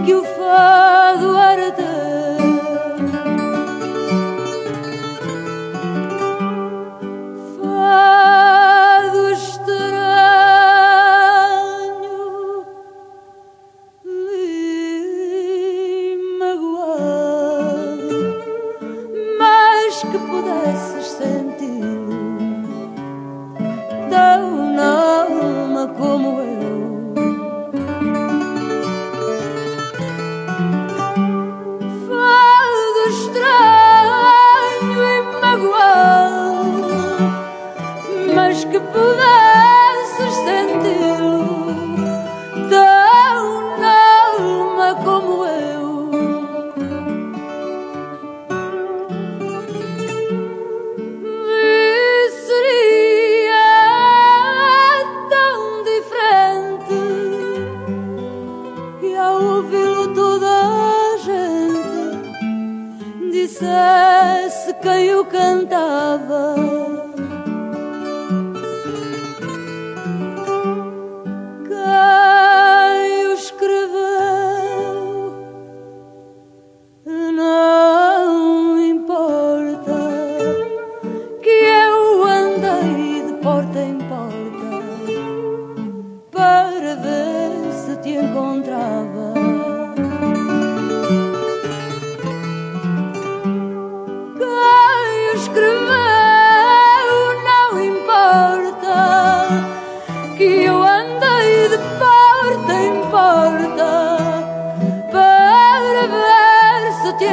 que o fado era teu. Fado estranho e magoado, mas que pudesses sentir. dissesse quem o cantava. Quem o escreveu não importa, que eu andei de porta em porta para ver se te encontrava.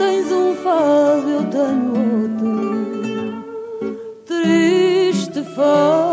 tens um fado, eu tenho outro. Triste fado.